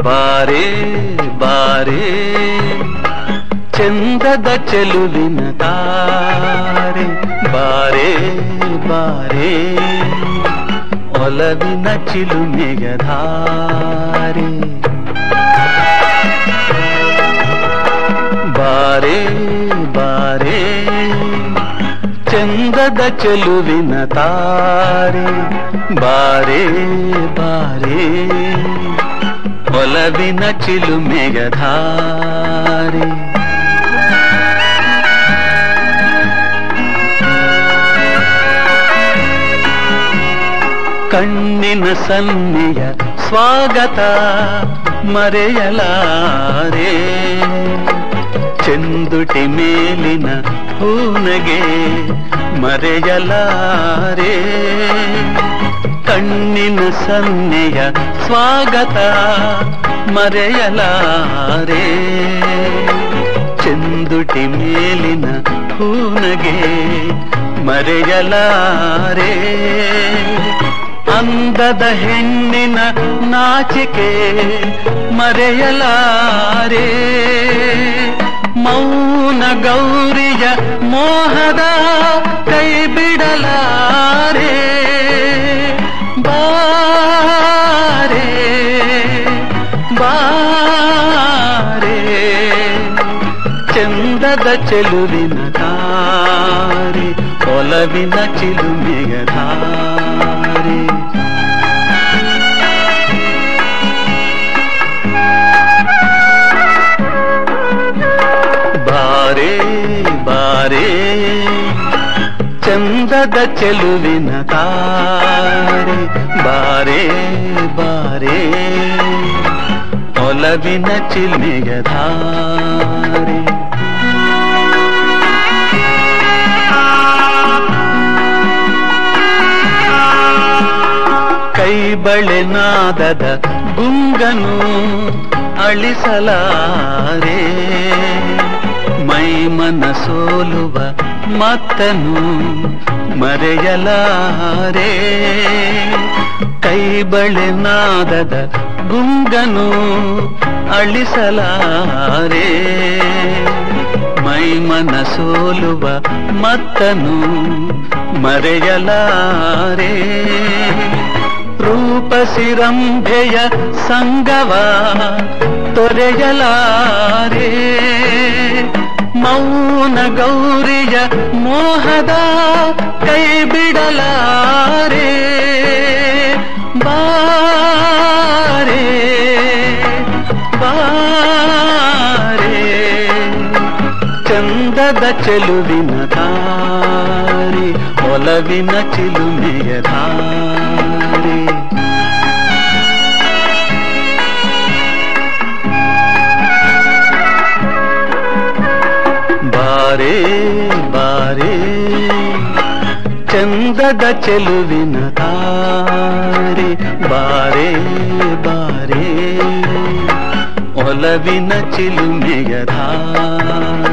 ಬಾರೆ ಬಾರೆ ಚಂದದ ಚೆಲುವಿನ ತಾರೆ ಬಾರೆ ಬಾರೆ ಒಲವಿನ ಚಿಲುಮೆಗಧಾರೆ ಬಾರೆ ಬಾರೆ ಚಂದದ ಚೆಲುವಿನ ತಾರೆ ಬಾರೆ ಬಾರೆ ಒಲವಿನ ಚಿಲುಮೆಗಧಾರೆ ಕಣ್ಣಿನ ಸನ್ನೆಯ ಸ್ವಾಗತ ಮರೆಯಲಾರೆ. ಚೆಂದುಟಿ ಮೇಲಿನ ಹೂನಗೆ ಮರೆಯಲಾರೆ. ಕಣ್ಣಿನ ಸನ್ನೆಯ ಸ್ವಾಗತ ಮರೆಯಲಾರೆ. ಚೆಂದುಟಿ ಮೇಲಿನ ಹೂನಗೆ ಮರೆಯಲಾರೆ. ಅಂದದ ಹೆಣ್ಣಿನ ನಾಚಿಕೆ ಮರೆಯಲಾರೆ. ಮೌನ ಗೌರಿಯ ಮೋಹದ ಕೈ ಬಿಡಲಾರೆ ಚಂದದ ಚೆಲುವಿನ ತಾರೆ ಒಲವಿನ ಚಿಲುಮೆಯ ಧಾರೆ ಬಾರೆ ಬಾರೆ ಚಂದದ ಚೆಲುವಿನ ತಾರೆ ಬಾರೆ ಬಾರೆ ಒಲವಿನ ಚಿಲ್ಮೆಯ ಧಾರೆ ಬಳೆನಾದದ ಗುಂಗನು ಅಳಿಸಲಾರೆ. ಮೈ ಮನ ಸೋಲುವ ಮತ್ತನು ಮರೆಯಲಾರೆ. ಕೈ ಬಳೆನಾದದ ಗುಂಗನು ಅಳಿಸಲಾರೆ. ಮೈ ಮನ ಸೋಲುವ ಮತ್ತನು ಮರೆಯಲಾರೆ. ರೂಪಸಿರಂಭೆಯ ಸಂಗವ ತೊರೆಯಲಾರೆ. ಮೌನ ಗೌರಿಯ ಮೋಹದ ಕೈ ಬಿಡಲಾರೆ. ಬಾರೆ ಬಾರೆ. ಚಂದದ ಚೆಲುವಿನ ತಾರಿ ಒಲವಿನ ಚಿಲುಮೆಯ ಧಾರೆ ಚಂದದ ಚೆಲುವಿನ ತಾರೆ ಬಾರೆ ಬಾರೆ ಒಲವಿನ ಚಿಲುಮೆಯ ಧಾರೆ